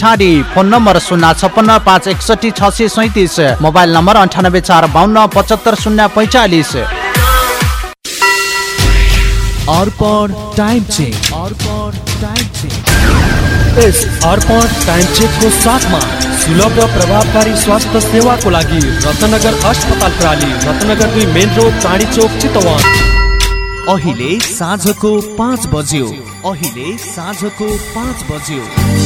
ठाडी phone number शून्य छप्पन्न पाँच एकसठी छ सय सैतिस मोबाइल नम्बर अन्ठानब्बे चार बाहन्न पचहत्तर शून्य पैँचालिस। Time check. Time check. Yes time साथमा सुलभ र प्रभावकारी स्वास्थ्य सेवाको लागि रत्नगर अस्पताल प्राली रत्नगर दुई मेन रोड चाँडी चोक चितवन। अहिले साँझको पाँच बज्यो। अहिले साँझको पाँच बज्यो।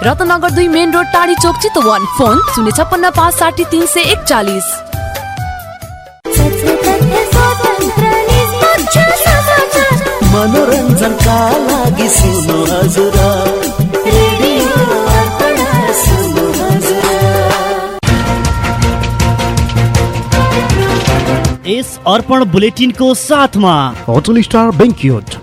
रत्नगर दुई मेन रोड टाढी चोक चितवन। फोन शून्य छप्पन्न पाँच साठी तिन सय एकचालिस। मनोरञ्जनका लागि सुन्नु हजुर। यस अर्पण बुलेटिनको साथमा। होटल स्टार बेङ्क्युट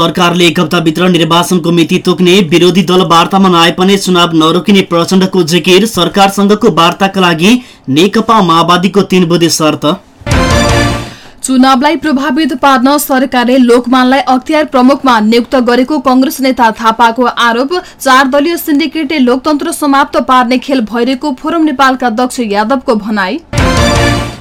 सरकारले एक हप्ताभित्र निर्वाचनको मिति तोक्ने विरोधी दल वार्तामा नआए पनि चुनाव नरोकिने प्रचण्डको जिकिर सरकारसँगको वार्ताका लागि नेकपा माओवादीको तीन बुधे शर्त। चुनावलाई प्रभावित पार्न सरकारले लोकमानलाई अख्तियार प्रमुखमा नियुक्त गरेको कंग्रेस नेता थापाको आरोप चार दलीय सिन्डिकेटले लोकतन्त्र समाप्त पार्ने खेल भइरहेको फोरम नेपालका अध्यक्ष यादवको भनाई।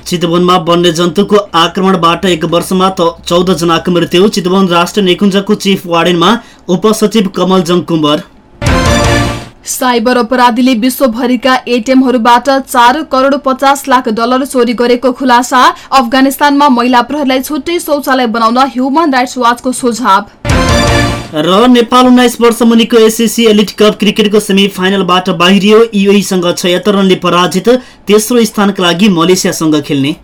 चितवनमा वन्यजन्तुको आक्रमणबाट एक वर्षमा चौध जनाको मृत्यु। चितवन राष्ट्रिय निकुञ्जको चिफ वार्डेनमा उपसचिव कमल जङ कुम्बर साइबर अपराधीले विश्वभरिका एटिएमहरूबाट चार करोड़ पचास लाख डलर चोरी गरेको खुलासा। अफगानिस्तानमा महिला प्रहरीलाई छुट्टै शौचालय बनाउन ह्युमन राइट्स वाचको सुझाव। र नेपाल उन्नाइस वर्ष मुनिको एसएससी एलिट कप क्रिकेटको सेमी फाइनलबाट बाहिरियो युएसँग छयत्तर रनले पराजित तेस्रो स्थानका लागि मलेसियासँग खेल्ने।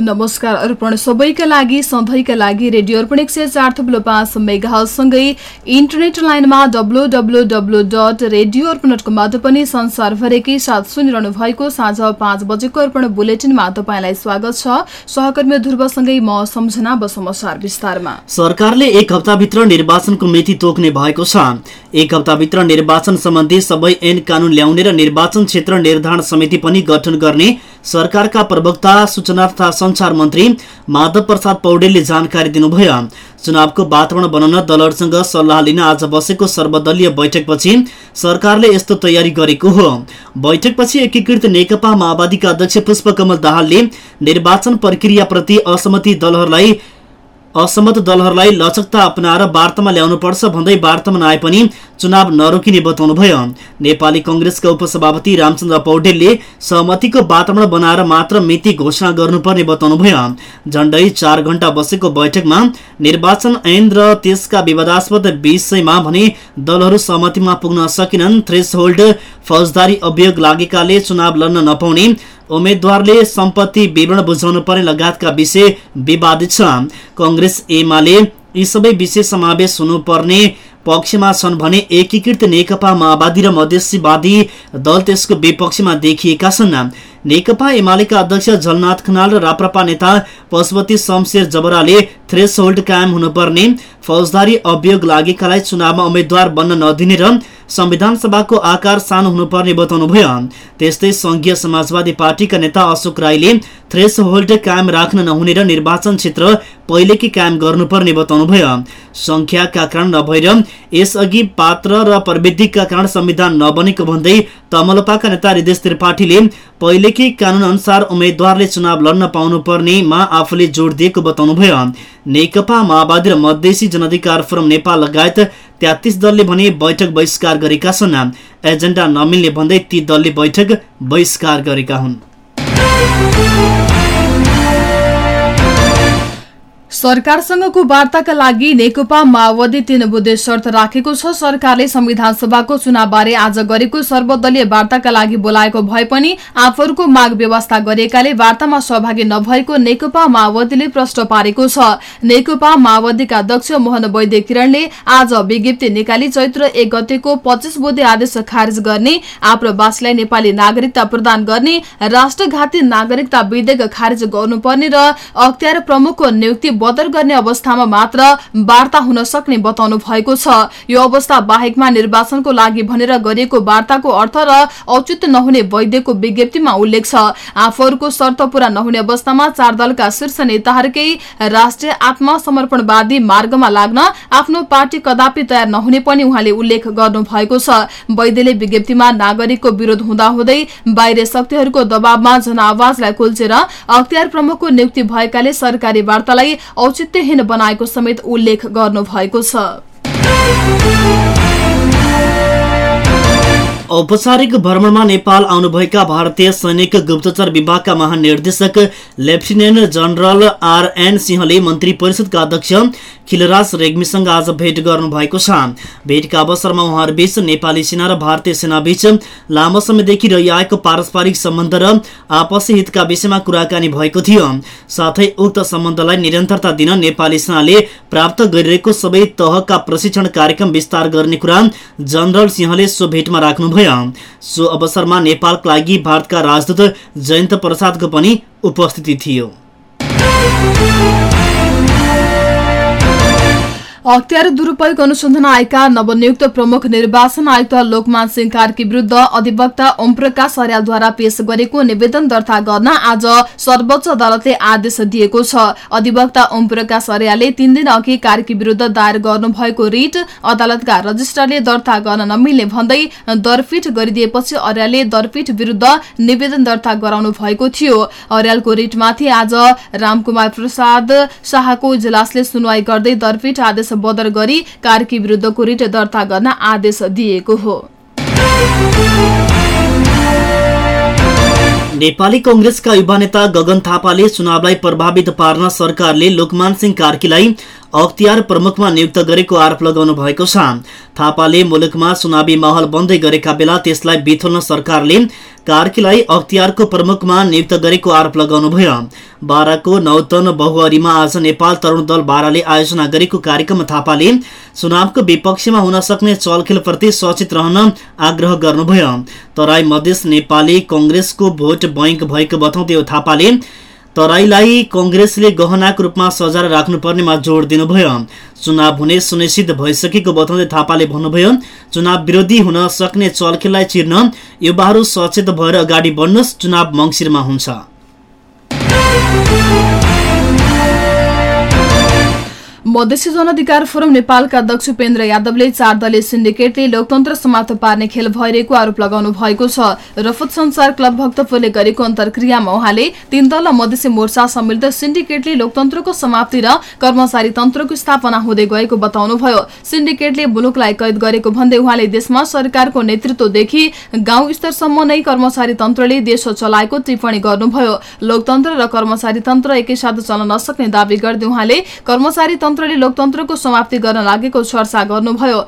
नमस्कार अर्पण सबैका लागि सधैँका लागि रेडियो अर्पण एक सय चार थुप्लो पाँच मेगासँगै इन्टरनेट लाइनमा W W W dot radio Arpan dot कमबाट पनि संसारभरिकै साथ सुनिरहनु भएको साँझ पाँच बजेको अर्पण बुलेटिनमा तपाईँलाई स्वागत छ। सहकर्मी ध्रुवसँगै म सम्झना अब समाचार विस्तारमा। सरकारले एक हप्ताभित्र निर्वाचनको मिति तोक्ने भएको छ। एक हप्ताभित्र निर्वाचन सम्बन्धी सबै ऐन कानून ल्याउने र निर्वाचन क्षेत्र निर्धारण समिति पनि गठन गर्ने सरकारका प्रवक्ता सूचना तथा संचार मन्त्री माधव प्रसाद पौडेलले जानकारी दिनुभयो। चुनावको वातावरण बनाउन दलहरूसँग सल्लाह लिन आज बसेको सर्वदलीय बैठकपछि सरकारले यस्तो तयारी गरेको हो। बैठकपछि एकीकृत नेकपा माओवादीका अध्यक्ष पुष्पकमल दाहालले निर्वाचन प्रक्रियाप्रति असहमति दलहरूलाई असहमत दलहरूलाई लचकता अपनाएर वार्तामा ल्याउनुपर्छ भन्दै वार्तामा नआए पनि चुनाव नरोकिने बताउनुभयो नेपाली कंग्रेसका उपसभापति रामचन्द्र पौडेलले सहमतिको वातावरण बनाएर मात्र मिति घोषणा गर्नुपर्ने बताउनुभयो झण्डै चार घण्टा बसेको बैठकमा निर्वाचन ऐन र त्यसका विवादास्पद विषयमा भने दलहरू सहमतिमा पुग्न सकेनन्। थ्रेस फौजदारी अभियोग लागेकाले चुनाव लड्न नपाउने उम्मेद्वारले सम्पत्ति विवरण बुझाउनु पर्ने लगायतका विषय विवादित छ कंग्रेस एमाले यी सबै विषय समावेश हुनुपर्ने पक्षमा छन् भने एकीकृत नेकपा माओवादी र मधेसीवादी दल त्यसको विपक्षमा देखिएका छन्। नेकपा एमालेका अध्यक्ष झलनाथ खनाल र राप्रपा नेता पशुपति शमशेर जबराले थ्रेस होल्ड कायम हुनुपर्ने फौजदारी अभियोग लागेकालाई चुनावमा उम्मेद्वार बन्न नदिने र संविधान सभाको आकार सानो हुनुपर्ने बताउनुभयो। त्यस्तै संघीय समाजवादी पार्टीका नेता अशोक राईले थ्रेस होल्ड कायम राख्न नहुने र निर्वाचन क्षेत्र पहिलेकै कायम गर्नुपर्ने बताउनुभयो। संख्याका कारण नभएर यसअघि पात्र र प्रविधिका कारण संविधान नबनेको भन्दै तमलपाका नेता हृदेश त्रिपाठीले पहिलेकै कानून अनुसार उम्मेद्वारले चुनाव लड्न पाउनुपर्नेमा आफूले जोड दिएको बताउनुभयो। नेकपा माओवादी र मधेसी जनअधिकार फोरम नेपाल लगायत तेत्तिस दलले भने बैठक बहिष्कार गरेका छन्। एजेन्डा नमिल्ने भन्दै ती दलले बैठक बहिष्कार गरेका हुन्। सरकारसँगको वार्ताका लागि नेकपा माओवादी तीन बुद्धे शर्त राखेको छ। सरकारले संविधान सभाको चुनावबारे आज गरेको सर्वदलीय वार्ताका लागि बोलाएको भए पनि आफूहरूको माग व्यवस्था गरिएकाले वार्तामा सहभागी नभएको नेकपा माओवादीले प्रश्न पारेको छ। नेकपा माओवादीका अध्यक्ष मोहन वैद्य किरणले आज विज्ञप्ति निकाली चैत्र एक गतेको पच्चिस बुद्धे आदेश खारेज गर्ने आप्रवासीलाई नेपाली नागरिकता प्रदान गर्ने राष्ट्रघाती नागरिकता विधेयक खारेज गर्नुपर्ने र अख्तियार प्रमुखको नियुक्ति बदल गर्ने अवस्थामा मात्र वार्ता हुन सक्ने बताउनु भएको छ। यो अवस्था बाहेकमा निर्वाचनको लागि भनेर गरिएको वार्ताको अर्थ र औचित्य नहुने वैद्यको विज्ञप्तिमा उल्लेख छ। आफूहरूको शर्त पूरा नहुने अवस्थामा चार दलका शीर्ष नेताहरूकै राष्ट्रिय आत्मसमर्पणवादी मार्गमा लाग्न आफ्नो पार्टी कदापि तयार नहुने पनि उहाँले उल्लेख गर्नु भएको छ। वैद्यले विज्ञप्तिमा नागरिकको विरोध हुँदाहुँदै बाहिर शक्तिहरूको दबावमा जनआवाजलाई कुल्चेर अख्तियार प्रमुखको नियुक्ति भएकाले सरकारी वार्तालाई औचित्यहीन बनाएको समेत उल्लेख गर्नु भएको छ। औपचारिक भ्रमणमा नेपाल आउनुभएका भारतीय सैनिक गुप्तचर विभागका महानिर्देशक लेफ्टिनेन्ट जनरल आरएन सिंहले मन्त्री परिषदका अध्यक्ष खिलराज रेग्मीसँग आज भेट गर्नुभएको छ। भेटका अवसरमा उहाँहरूबीच नेपाली सेना र भारतीय सेनाबीच लामो समयदेखि रहिआएको पारस्परिक सम्बन्ध र आपसी हितका विषयमा कुराकानी भएको थियो। साथै उक्त सम्बन्धलाई निरन्तरता दिन नेपाली सेनाले प्राप्त गरिरहेको सबै तहका प्रशिक्षण कार्यक्रम विस्तार गर्ने कुरा जनरल सिंहले सो भेटमा राख्नुभयो। सो अवसरमा नेपालका लागि भारतका राजदूत जयन्त प्रसादको पनि उपस्थिति थियो। अख्तियार दुरूपयोग अनुसन्धान आएका नवनियुक्त प्रमुख निर्वाचन आयुक्त लोकमान सिंह कार्की विरूद्ध अधिवक्ता ओम प्रकाश अर्यालद्वारा पेश गरेको निवेदन दर्ता गर्न आज सर्वोच्च अदालतले आदेश दिएको छ। अधिवक्ता ओम प्रकाश अर्यालले तीन दिन अघि कार्की विरूद्ध दायर गर्नुभएको रिट अदालतका रजिस्ट्रारले दर्ता गर्न नमिल्ने भन्दै दरपीठ गरिदिएपछि अर्यालले दरपीठ विरूद्ध निवेदन दर्ता गराउनु भएको थियो। अर्यालको रिटमाथि आज रामकुमार प्रसाद शाहको इजलासले सुनवाई गर्दै दरपीठ आदेश बदर गरी कार्की विरूद्धको रिट दर्ता गर्न आदेश दिएको हो। नेपाली कंग्रेसका युवा नेता गगन थापाले चुनावलाई प्रभावित पार्न सरकारले लोकमान सिंह कार्कीलाई अख्तियार प्रमुखमा नियुक्त गरेको आरोप लगाउनु भएको छ। थापाले मुलुकमा चुनावी माहौल बन्दै गरेका बेला त्यसलाई बिथोल्न सरकारले कार्कीलाई अख्तियारको प्रमुखमा नियुक्त गरेको आरोप लगाउनुभयो। बाराको नौतन बहुअरीमा आज नेपाल तरुण दल बाराले आयोजना गरेको कार्यक्रममा थापाले चुनावको विपक्षमा हुन सक्ने चलखेलप्रति सचेत रहन आग्रह गर्नुभयो। तराई मधेस नेपाली कंग्रेसको भोट बैंक भएको बताउँदै थापाले तराईलाई कंग्रेसले गहनाको रूपमा सजाएर राख्नुपर्नेमा जोड दिनुभयो। चुनाव हुने सुनिश्चित भइसकेको बताउँदै थापाले भन्नुभयो चुनाव विरोधी हुन सक्ने चलखेललाई चिर्न युवाहरू सचेत भएर अगाडि बढ्नुहोस् चुनाव मङ्सिरमा हुन्छ। मधेसी जनअधिकार फोरम नेपालका अध्यक्ष उपेन्द्र यादवले चार दलीय सिन्डिकेटले लोकतन्त्र समाप्त पार्ने खेल भइरहेको आरोप लगाउनु भएको छ। रफत संसार क्लब भक्तपुरले गरेको अन्तर्क्रियामा उहाँले तीन दल मधेसी मोर्चा सम्मिलित सिन्डिकेटले लोकतन्त्रको समाप्ति र कर्मचारी तन्त्रको स्थापना हुँदै गएको बताउनुभयो। सिन्डिकेटले मुलुकलाई कैद गरेको भन्दै उहाँले देशमा सरकारको नेतृत्वदेखि गाउँ स्तरसम्म नै कर्मचारी तन्त्रले देश चलाएको टिप्पणी गर्नुभयो। लोकतन्त्र र कर्मचारी तन्त्र एकैसाथ चल्न नसक्ने दावी गर्दै उहाँले कर्मचारी तन्त्रले लोकतन्त्रको समाप्ति गर्न लागेको चर्चा गर्नुभयो।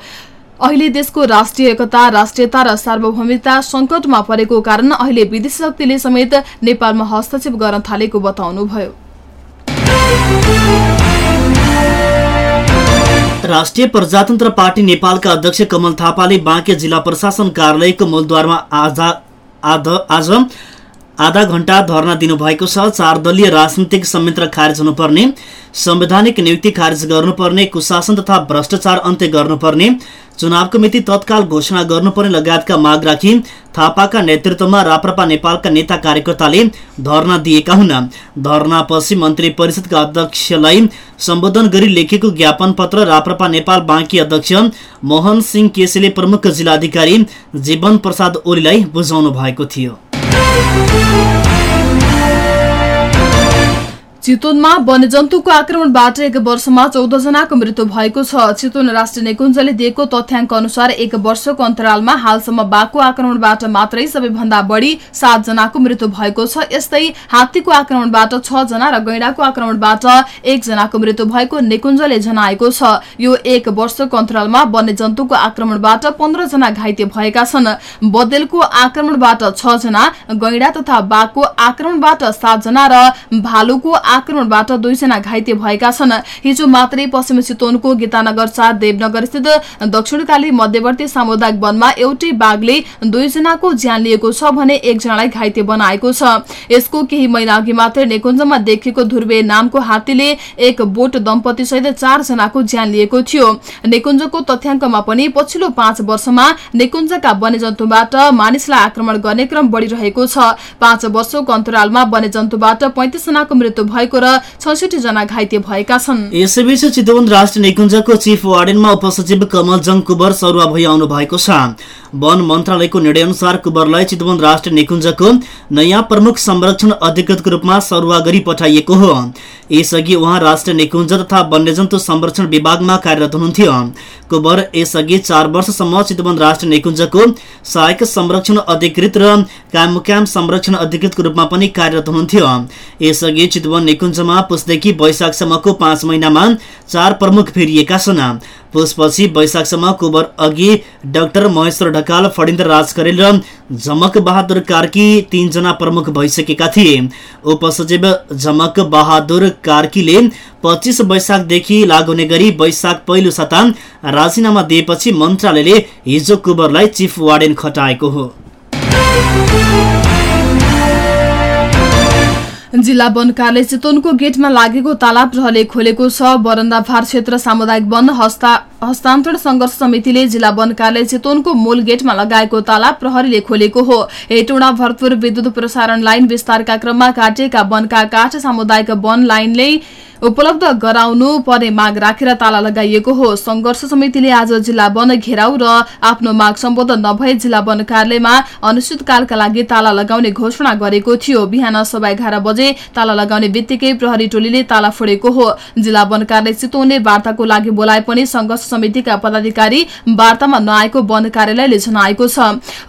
अहिले देशको राष्ट्रिय एकता राष्ट्रियता र सार्वभौमिकता संकटमा परेको कारण अहिले विदेशी शक्तिले समेत नेपालमा हस्तक्षेप गर्न थालेको बताउनुभयो। राष्ट्रिय प्रजातन्त्र पार्टी नेपालका अध्यक्ष कमल थापाले बाँके जिल्ला प्रशासन कार्यालयको मूलद्वारमा आज आज आधा घण्टा धरना दिनुभएको छ। चार दलीय राजनीतिक संयन्त्र खारेज हुनुपर्ने। संवैधानिक नियुक्ति खारेज गर्नुपर्ने। कुशासन तथा भ्रष्टाचार अन्त्य गर्नुपर्ने। चुनावको मिति तत्काल घोषणा गर्नुपर्ने लगायतका माग राखी थापाका नेतृत्वमा राप्रपा नेपालका नेता कार्यकर्ताले धरना दिएका हुन्। धरनापछि मन्त्री परिषदका अध्यक्षलाई सम्बोधन गरी लेखेको ज्ञापन पत्र राप्रपा नेपाल बाँकी अध्यक्ष मोहन सिंह केसीले प्रमुख जिल्लाधिकारी जीवन प्रसाद ओलीलाई बुझाउनु भएको थियो। Thank you. चितवनमा वन्यजन्तुको आक्रमणबाट एक वर्षमा चौध जनाको मृत्यु भएको छ। चितवन राष्ट्रिय निकुञ्जले दिएको तथ्याङ्क अनुसार एक वर्षको अन्तरालमा हालसम्म बाघको आक्रमणबाट मात्रै सबैभन्दा बढी सात जनाको मृत्यु भएको छ। यस्तै हात्तीको आक्रमणबाट छ जना र गैंडाको आक्रमणबाट एक जनाको मृत्यु भएको निकुञ्जले जनाएको छ। यो एक वर्षको अन्तरालमा वन्यजन्तुको आक्रमणबाट पन्ध्र जना घाइते भएका छन्। बदेलको आक्रमणबाट छ जना गैंडा तथा बाघको आक्रमणबाट सात जना र भालुको आक्रमणबाट दुईजना घाइते भएका छन्। हिजो मात्रै पश्चिम चितवनको गीतानगर चार देवनगर स्थित दक्षिणकाली मध्यवर्ती सामुदायिक वनमा एउटै बाघले दुईजनाको ज्यान लिएको छ भने एकजनालाई घाइते बनाएको छ। यसको केही महिना अघि मात्रै नेकुञ्जमा देखिएको ध्रुवे नामको हात्तीले एक बोट दम्पति सहित चार जनाको ज्यान लिएको थियो। नेकुञ्जको तथ्याङ्कमा पनि पछिल्लो पाँच वर्षमा नेकुञ्जका वन्यजन्तुबाट मानिसलाई आक्रमण गर्ने क्रम बढ़िरहेको छ। पाँच वर्षको अन्तरालमा वन्यजन्तुबाट पैंतिस जनाको मृत्यु भएको र छैसठी जना घाइते भएका छन्। यसैबीच चितवन राष्ट्रिय निकुञ्जको चिफ वार्डेनमा उपसचिव कमल जङ कुबर सरुवा भई आउनु भएको छ। वन मन्त्रालयको निर्णय अनुसार कुबरलाई चितवन राष्ट्रिय निकुञ्जको नयाँ प्रमुख संरक्षण अधिकृतको रूपमा सरुवा गरी पठाइएको हो। यसअघि उहाँ राष्ट्रिय निकुञ्ज तथा वन्यजन्तु संरक्षण विभागमा कार्यरत हुनुहुन्थ्यो। कुबर यसअघि चार वर्षसम्म चितवन राष्ट्रिय निकुञ्जको सहायक संरक्षण अधिकृत र कामक्याम संरक्षण अधिकृतको रूपमा पनि कार्यरत हुनुहुन्थ्यो। यसअघि चितवन निकुञ्जमा पुसदेखि वैशाखसम्मको पाँच महिनामा चार प्रमुख फेरिएका छन्। पुसपछि वैशाखसम्म कुबर अघि डाक्टर महेश्वर ढकाल फणिन्द्र राज करेल र झमक बहादुर कार्की तीनजना प्रमुख भइसकेका थिए। उपसचिव झमक बहादुर कार्कीले पच्चिस वैशाखदेखि लागू हुने गरी वैशाख पहिलो साता राजीनामा दिएपछि मन्त्रालयले हिजो कुबरलाई चिफ वार्डेन खटाएको हो। जिल्ला वन कार्यालय चितवनको गेटमा लागेको ताला प्रहरले खोलेको छ। बरन्दाफार क्षेत्र सामुदायिक वन हस्ता हस्तान्तरण संघर्ष समितिले जिल्ला वन कार्यालय चितवनको मूल गेटमा लगाएको ताला प्रहरीले खोलेको हो। हेटौँडा भरतपुर विद्युत प्रसारण लाइन विस्तारका क्रममा काटिएका वनका काठ सामुदायिक वन लाइनले उपलब्ध गराउनु पर्ने माग राखेर ताला लगाइएको हो। संघर्ष समितिले आज जिल्ला वन घेराउ र आफ्नो माग सम्बोधन नभए जिल्ला वन कार्यालयमा अनिश्चितकालका लागि ताला लगाउने घोषणा गरेको थियो। बिहान सभा एघार बजे ताला लगाउने बित्तिकै प्रहरी टोलीले ताला फोडेको हो। जिल्ला वन कार्यालय चितवनले वार्ताको लागि बोलाए पनि संघर्ष समितिका पदाधिकारी वार्तामा नआएको वन कार्यालयले जनाएको छ।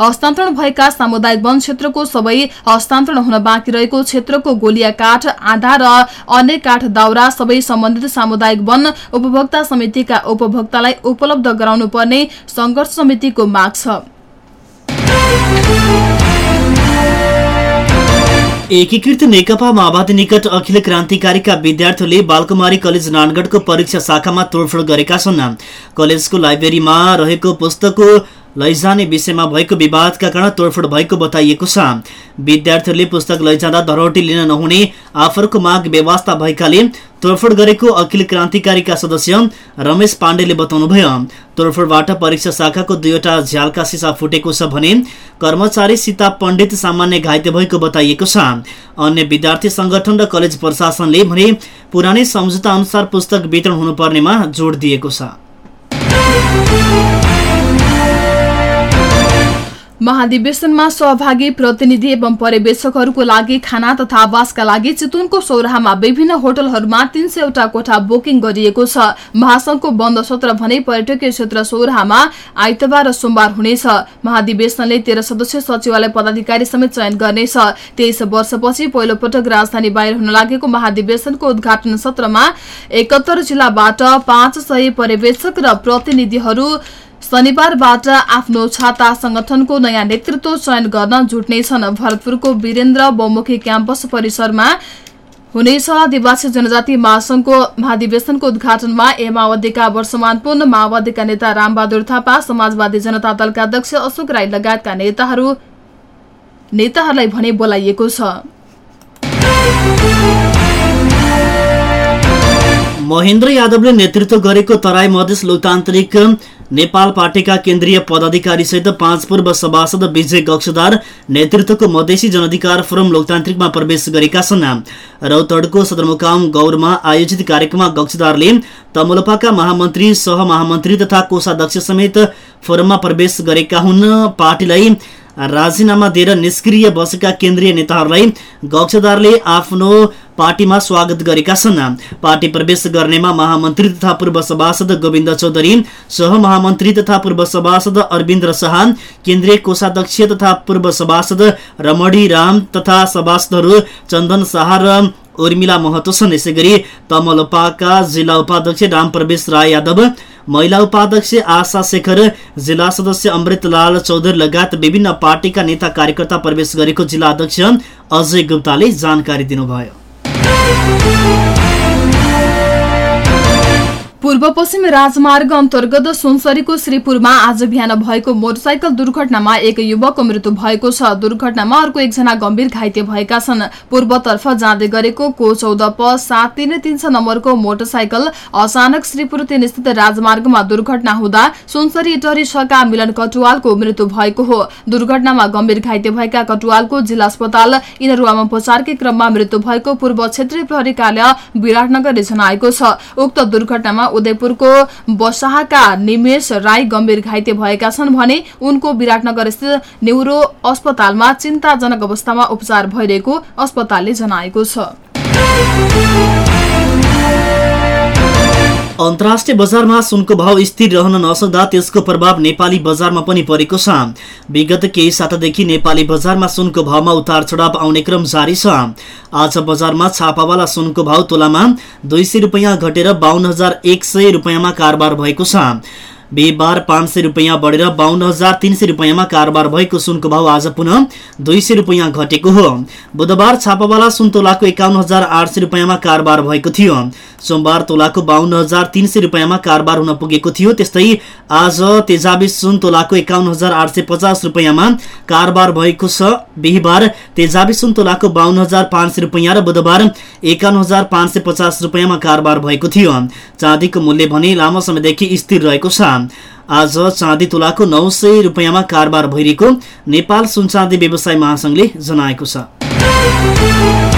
हस्तान्तरण भएका सामुदायिक वन क्षेत्रको सबै हस्तान्तरण हुन बाँकी रहेको क्षेत्रको गोलिया काठ आधा र अन्य काठ दाउरा सबै सम्बन्धित सामुदायिक वन उपभोक्ता समितिका उपभोक्तालाई उपलब्ध गराउनु पर्ने संघर्ष समितिको माग छ। एकीकृत नेकपा माओवादी निकट अखिल क्रान्तिकारीका विद्यार्थीहरूले बालकुमारी कलेज नानगढको परीक्षा शाखामा तोडफोड गरेका छन्। कलेजको लाइब्रेरीमा रहेको पुस्तकको लैजाने विषयमा भएको विवादका कारण तोडफोड भएको बताइएको छ। विद्यार्थीहरूले पुस्तक लैजाँदा धरोटी लिन नहुने आफरको माग व्यवस्था भएकाले तोडफोड गरेको अखिल क्रान्तिकारीका सदस्य रमेश पाण्डेले बताउनुभयो। तोडफोडबाट परीक्षा शाखाको दुईवटा झ्यालका सिसा फुटेको छ भने कर्मचारी सीता पण्डित सामान्य घाइते भएको बताइएको छ। अन्य विद्यार्थी संगठन र कलेज प्रशासनले भने पुरानै सम्झौता अनुसार पुस्तक वितरण हुनुपर्नेमा जोड दिएको छ। महाधिवेशनमा सहभागी प्रतिनिधि एवं पर्यवेक्षकहरूको लागि खाना तथा आवासका लागि चितवनको सौराहामा विभिन्न होटलहरूमा तीन सयवटा कोठा बुकिङ गरिएको छ। महासंघको बन्द सत्र भने पर्यटकीय क्षेत्र सौराहामा आइतबार र सोमबार हुनेछ। महाधिवेशनले तेह्र सदस्य सचिवालय पदाधिकारी समेत चयन गर्नेछ। तेइस वर्षपछि पहिलो पटक राजधानी बाहिर हुन लागेको महाधिवेशनको उद्घाटन सत्रमा एकहत्तर जिल्लाबाट पाँच सय पर्यवेक्षक र प्रतिनिधिहरू शनिबारबाट आफ्नो छाता संगठनको नयाँ नेतृत्व चयन गर्न जुट्नेछन्। भरतपुरको वीरेन्द्र बहुमुखी क्याम्पस परिसरमा हुनेछ। आदिवासी जनजाति महासंघको महाधिवेशनको उद्घाटनमा ए माओवादीका वर्षमान पूर्ण माओवादीका नेता रामबहादुर थापा समाजवादी जनता दलका अध्यक्ष अशोक राई लगायतका नेताहरू नेताहरूलाई भने बोलाइएको छ। महेन्द्र यादवले नेतृत्व गरेको तराई मधेस लोकतान्त्रिक नेपाल पार्टीका केन्द्रीय पदाधिकारीसहित पाँच पूर्व सभासद विजय गक्षदार नेतृत्वको मधेसी जनअधिकार फोरम लोकतान्त्रिकमा प्रवेश गरेका छन्। रौतडको सदरमुकाम गौरमा आयोजित कार्यक्रममा गक्षदारले तमुलपाका महामन्त्री सहमहामन्त्री तथा कोषाध्यक्ष समेत फोरममा प्रवेश गरेका हुन्। पार्टीलाई राजीनामा दिएर निष्क्रिय बसेका केन्द्रीय नेताहरूलाई गक्षदारले आफ्नो पार्टीमा स्वागत गरेका छन्। पार्टी प्रवेश गर्नेमा महामन्त्री तथा पूर्व सभासद गोविन्द चौधरी सहमहामन्त्री तथा पूर्व सभासद अरविन्द्र शाह केन्द्रीय कोषाध्यक्ष तथा पूर्व सभासद रमणी राम तथा सभासदहरू चन्दन शाह र उर्मिला महतो छन्। यसै गरी तमलपाका जिल्ला उपाध्यक्ष राम प्रवेश राय यादव महिला उपाध्यक्ष आशा शेखर जिल्ला सदस्य अमृतलाल चौधरी लगायत विभिन्न पार्टीका नेता कार्यकर्ता प्रवेश गरेको जिल्ला अध्यक्ष अजय गुप्ताले जानकारी दिनुभयो। पूर्व पश्चिम राजमार्ग अन्तर्गत सुनसरीको श्रीपुरमा आज बिहान भएको मोटरसाइकल दुर्घटनामा एक युवकको मृत्यु भएको छ। दुर्घटनामा अर्को एकजना गम्भीर घाइते भएका छन्। पूर्वतर्फ जाँदै गरेको को चौध प सात तिन तिन छ नम्बरको मोटरसाइकल अचानक श्रीपुर तीन स्थित राजमार्गमा दुर्घटना हुँदा सुनसरी इटरी छका मिलन कटुवालको मृत्यु भएको हो। दुर्घटनामा गम्भीर घाइते भएका कटुवालको जिल्ला अस्पताल इनरुवामा उपचारकै क्रममा मृत्यु भएको पूर्व क्षेत्रीय प्रहरी कार्यालय विराटनगरले जनाएको छ। उक्त दुर्घटनामा उदयपुरको बसाहाका निमेश राई गम्भीर घाइते भएका छन् भने उनको विराटनगर स्थित न्युरो अस्पतालमा चिन्ताजनक अवस्थामा उपचार भइरहेको अस्पतालले जनाएको छ। अन्तर्राष्ट्रिय बजारमा सुनको भाव स्थिर रहन नसक्दा त्यसको प्रभाव नेपाली बजारमा पनि परेको छ। विगत केही सातादेखि नेपाली बजारमा सुनको भावमा उतार चढाव आउने क्रम जारी छ। आज बजारमा छापावाला सुनको भाव तोलामा दुई सय रुपियाँ घटेर बाहन्न हजार एक सय रुपियाँमा कारोबार भएको छ। बिहिबार पाँच सय रुपियाँ बढेर बाहन्न हजार तिन सय रुपियाँमा कारोबार भएको सुनको भाव आज पुनः दुई सय रुपियाँ घटेको हो। बुधबार छापावाला सुन तोलाको एकाउन्न हजार आठ सय रुपियाँमा कारोबार भएको थियो। सोमबार तोलाको बाहन्न हजार तिन सय रुपियाँमा कारोबार हुन पुगेको थियो। त्यस्तै आज तेजाबी सुन तोलाको एकाउन्न हजार आठ सय पचास रुपियाँमा कारोबार भएको छ। बिहिबार तेजाबी सुन तोलाको बाहन्न हजार पाँच सय रुपियाँ र बुधबार एकाउन्न हजार पाँच सय पचास रुपियाँमा कारोबार भएको थियो। चाँदीको मूल्य भने लामो समयदेखि स्थिर रहेको छ। आज चाँदी तुलाको नौ सय रुपियाँमा कारोबार भइरहेको नेपाल सुनचाँदी व्यवसाय महासंघले जनाएको छ।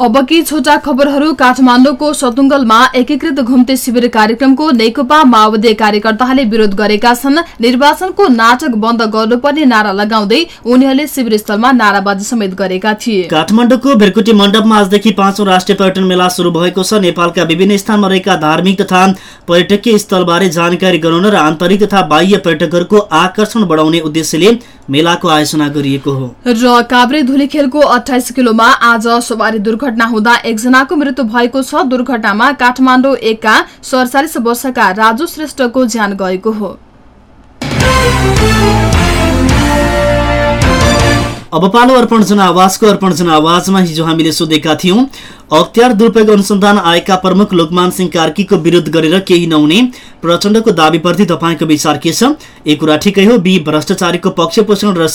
अब कि छोटा खबरहरू काठमाडौँको सतुङ्गलमा एकीकृत घुम्ते शिविर कार्यक्रमको नेकपा माओवादी कार्यकर्ताहरूले विरोध गरेका छन्। निर्वाचनको नाटक बन्द गर्नुपर्ने नारा लगाउँदै उनीहरूले शिविर स्थलमा नाराबाजी समेत गरेका थिए। काठमाडौँको भेरकुटी मण्डपमा आजदेखि पाँचौं राष्ट्रिय पर्यटन मेला शुरू भएको छ। नेपालका विभिन्न स्थानमा रहेका धार्मिक तथा पर्यटकीय स्थलबारे जानकारी गराउन र आन्तरिक तथा बाह्य पर्यटकहरूको आकर्षण बढाउने उद्देश्यले मेलाको आयोजना गरिएको हो। र काभ्रे धुली खेलको अठाइस किलोमा आज सवारी दुर्घटना हुँदा एकजनाको मृत्यु भएको छ। दुर्घटनामा काठमाडौँ एकका सडचालिस वर्षका राजु श्रेष्ठको ज्यान गएको हो। अब पालो अर्पण जनावासको अर्पण जनावाजमा हिजो हामीले सोधेका थियौं अख्तियार दुरुपयोग अनुसन्धान आएका प्रमुख लोकमान सिंह कार्कीको विरोध गरेर केही नहुने प्रचण्डको दावीप्रति तपाईँको विचार के छ? एक कुरा ठिकै हो। बी भ्रष्टाचारीको पक्ष पोषण र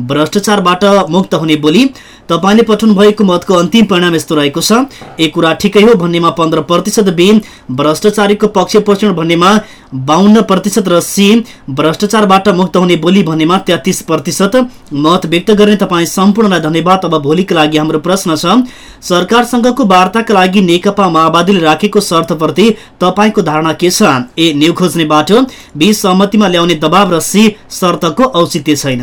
भ्रष्टाचारबाट मुक्त हुने बोली। तपाईँले पठाउनु भएको मतको अन्तिम परिणाम यस्तो रहेको छ। एक कुरा ठिकै हो भन्नेमा पन्ध्र प्रतिशत बी भ्रष्टाचारीको पक्ष पोषण भन्नेमा बाहन्न प्रतिशत र सी भ्रष्टाचारबाट मुक्त हुने बोली भन्नेमा तेत्तिस प्रतिशत। मत व्यक्त गर्ने तपाईँ सम्पूर्णलाई धन्यवाद। अब भोलिका लागि हाम्रो प्रश्न छ। सरकारसँगको वार्ताका लागि नेकपा माओवादीले राखेको शर्तप्रति तपाईँको धारणा के छ? ए न्यु खोज्ने बाटो बी सहमतिमा ल्याउने दबाव र सी शर्तको औचित्य छैन।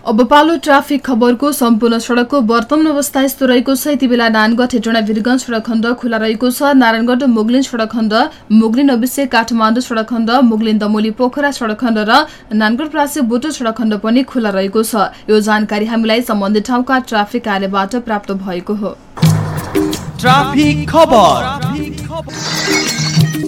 अब पालो ट्राफिक खबरको सम्पूर्ण सड़कको वर्तमान अवस्था यस्तो रहेको छ। यति बेला नानगढ हेटौँडा वीरगंज सड़क खण्ड खुला रहेको छ। नारायणगढ मुगलिन सड़क खण्ड मुगलिन अविषेक काठमाडौँ सड़क खण्ड मुगलिन दमोली पोखरा सड़क खण्ड र नानगढ प्रासी बोटो सड़क खण्ड पनि खुला रहेको छ। यो जानकारी हामीलाई सम्बन्धित ठाउँका ट्राफिक कार्यबाट प्राप्त भएको हो।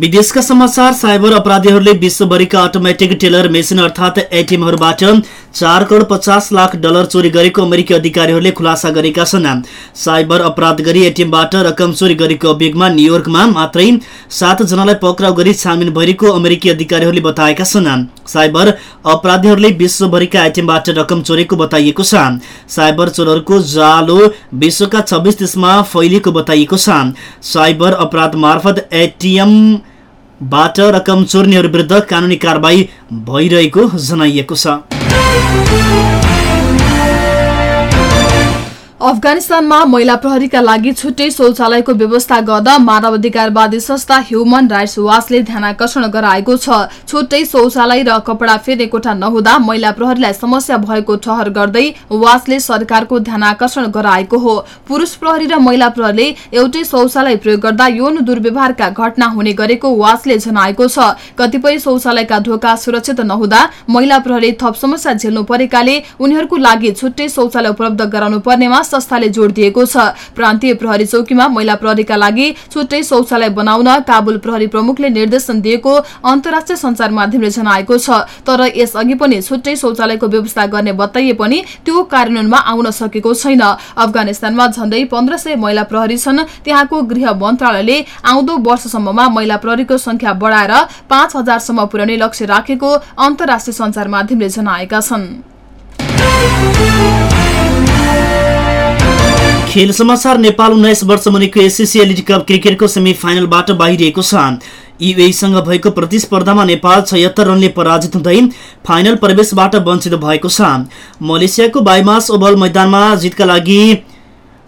विदेशका समाचार साइबर अपराधीहरूले विश्वभरिका अटोमेटिक टेलर मेसिन अर्थात् एटिएमहरूबाट चार करोड पचास लाख डलर चोरी गरेको अमेरिकी अधिकारीहरूले खुलासा गरेका छन्। साइबर अपराध गरी एटिएमबाट रकम चोरी गरेको अभियोगमा न्युयोर्कमा मात्रै सातजनालाई पक्राउ गरी छानबिन भइरहेको अमेरिकी अधिकारीहरूले बताएका छन्। साइबर अपराधीहरूले विश्वभरिका एटिएमबाट रकम चोरेको बताइएको छ। साइबर चोरहरूको जालो विश्वका छब्बिस देशमा फैलिएको बताइएको छ। साइबर अपराध मार्फत एटिएम बाट रकम चोर्नेहरू विरुद्ध कानुनी कारवाही भइरहेको जनाइएको छ। अफगानिस्तानमा महिला प्रहरीका लागि छुट्टै शौचालयको व्यवस्था गर्दा मानव अधिकारवादी संस्था ह्युमन राइट्स वाचले ध्यानकर्षण गराएको छ। छुट्टै शौचालय र कपडा फेर्ने कोठा नहुँदा महिला प्रहरीलाई समस्या भएको ठहर गर्दै वाचले सरकारको ध्यानकर्षण गराएको हो। पुरुष प्रहरी र महिला प्रहरीले एउटै शौचालय प्रयोग गर्दा यौन दुर्व्यवहारका घटना हुने गरेको वाचले जनाएको छ। कतिपय शौचालयका ढोका सुरक्षित नहुँदा महिला प्रहरी थप समस्या झेल्नु परेकाले उनीहरूको लागि छुट्टै शौचालय उपलब्ध गराउनु पर्नेमा संस्थाले जोड़ दिएको छ। प्रान्तीय प्रहरी चौकीमा महिला प्रहरीका लागि छुट्टै शौचालय बनाउन काबुल प्रहरी प्रमुखले निर्देशन दिएको अन्तर्राष्ट्रिय संचार माध्यमले जनाएको छ। तर यसअघि पनि छुट्टै शौचालयको व्यवस्था गर्ने बताइए पनि त्यो कार्यान्वयनमा आउन सकेको छैन। अफगानिस्तानमा झण्डै पन्ध्र महिला प्रहरी छन्। त्यहाँको गृह मन्त्रालयले आउँदो वर्षसम्ममा महिला प्रहरीको संख्या बढाएर पाँच हजारसम्म पुर्याउने लक्ष्य राखेको अन्तर्राष्ट्रिय संचार माध्यमले जनाएका छन्। खेल समाचार नेपाल उन्नाइस वर्ष मुनिको एसिसी एलिड कप क्रिकेटको सेमी फाइनलबाट बाहिरिएको छ। युएसँग भएको प्रतिस्पर्धामा नेपाल छयत्तर रनले पराजित हुँदै फाइनल प्रवेशबाट वञ्चित भएको छ। मलेसियाको बाइमास ओभल मैदानमा जितका लागि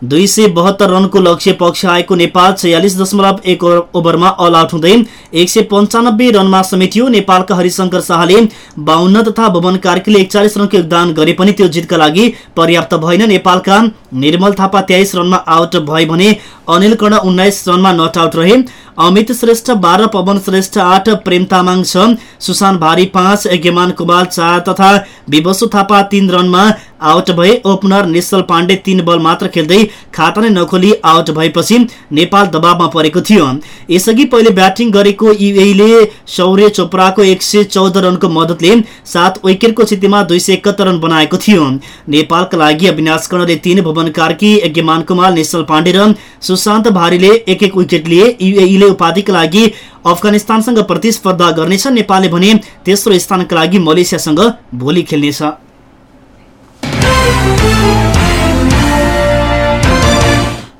दुई सय बहत्तर रनको लक्ष्य पक्ष आएको नेपाल छयालिस दशमलव एक ओभरमा अल आउट हुँदै एक सय पन्चानब्बे रनमा समेटियो। नेपालका हरिशंकर शाहले बाहन्न तथा भवन कार्कीले एकचालिस रनको योगदान गरे पनि त्यो जितका लागि पर्याप्त भएन। नेपालका निर्मल थापा तेइस रनमा आउट भए भने अनिल कर्ण उन्नाइस रनमा नट आउट रहे। अमित श्रेष्ठ बाह्र पवन श्रेष्ठ आठ प्रेम तामाङ छ। सुशान भारी पाँच यज्ञमान कुमार चार तथा विवसु थापा तीन रनमा आउट भए। ओपनर निश्चल पाण्डे तीन बल मात्र खेल्दै खाता नै नखोली आउट भएपछि नेपाल दबावमा परेको थियो। यसअघि पहिले ब्याटिङ गरेको युएले शौर्य चोपडाको एक सय चौध रनको मद्दतले सात विकेटको स्थितिमा दुई सय रन बनाएको थियो। नेपालका लागि अविनाश कर्णले तीन भुवन कार्की यज्ञमान कुमार निश्चल पाण्डे र सुशान्त भारीले एक एक विकेट लिए युएले उपाधिका लागि अफगानिस्तानसँग प्रतिस्पर्धा गर्नेछ। नेपालले भने तेस्रो स्थानका लागि मलेसियासँग भोलि खेल्नेछ।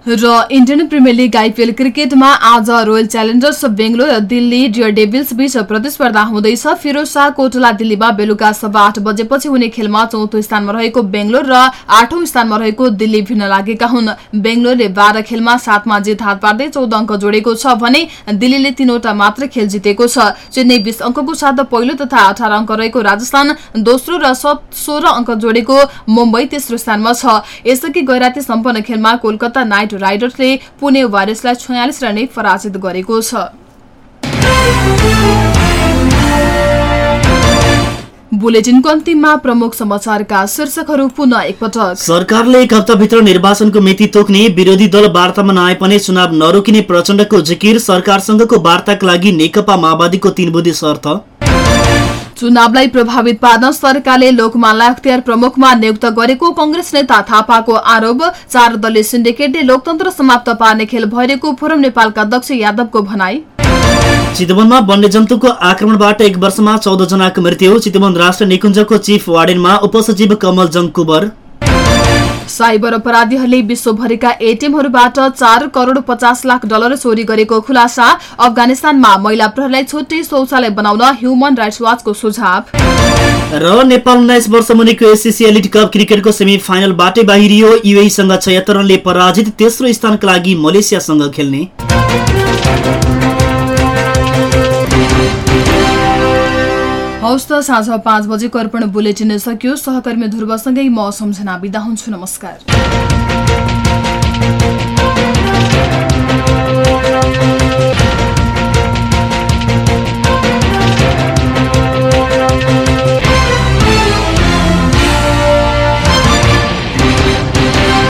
र इन्डियन प्रिमियर लिग आइपिएल क्रिकेटमा आज royal challengers Bangalore Delhi daredevils बीच प्रतिस्पर्धा हुँदैछ। फिरोज शाह कोटला दिल्लीमा बेलुका सभा आठ बजेपछि हुने खेलमा चौथो स्थानमा रहेको बेङ्गलोर र आठौं स्थानमा रहेको दिल्ली भिन्न लागेका हुन्। बेङ्गलोरले बाह्र खेलमा सातमा जित हात पार्दै चौध अङ्क जोडेको छ भने दिल्लीले तीनवटा मात्र खेल जितेको छ। चेन्नई बीस अङ्कको साथ पहिलो तथा अठार अङ्क रहेको राजस्थान दोस्रो र सोह्र अङ्क जोडेको मुम्बई तेस्रो स्थानमा छ। यसअघि गैराती सम्पन्न खेलमा कोलकाता नाइट राइडर्सले पुणे वारियर्सलाई छयालिस रनले पराजित गरेको छ। बुलेटिनको अन्तिममा प्रमुख समाचारका शीर्षकहरू पुनः एकपटक। सरकारले एक हप्ताभित्र निर्वाचनको मिति तोक्ने विरोधी दल वार्तामा नआए पनि चुनाव नरोकिने प्रचण्डको जिकिर सरकारसँगको वार्ताका लागि नेकपा माओवादीको तीन बुधे शर्त। चुनावलाई प्रभावित पार्न सरकारले लोकमानलाई अख्तियार प्रमुखमा नियुक्त गरेको कंग्रेस नेता थापाको आरोप चार दलीय सिन्डिकेटले लोकतन्त्र समाप्त पार्ने खेल भइरहेको फोरम नेपालका अध्यक्ष यादवको भनाई। चितवनमा वन्यजन्तुको आक्रमणबाट एक वर्षमा चौध जनाको मृत्यु। चितवन राष्ट्र निकुञ्जको चिफ वार्डेनमा उपसचिव कमल जङकुबर साइबर अपराधीहरूले विश्वभरिका एटिएमहरूबाट चार करोड़ पचास लाख डलर चोरी गरेको खुलासा अफगानिस्तानमा महिला प्रहरीलाई छुट्टै शौचालय बनाउन ह्युमन राइट्स वाचको सुझाव। र नेपाल उन्नाइस वर्ष मुनिको एसिसी एलिड कप क्रिकेटको सेमी फाइनलबाटै बाहिरियो। युएसँग छयत्तर रनले पराजित तेस्रो स्थानका लागि मलेसियासँग खेल्ने। हवस् त साँझ पाँच बजे कर्पण बुलेटिन सकियो सहकर्मी ध्रुवसँगै म सम्झना बिदा हुन्छु। नमस्कार।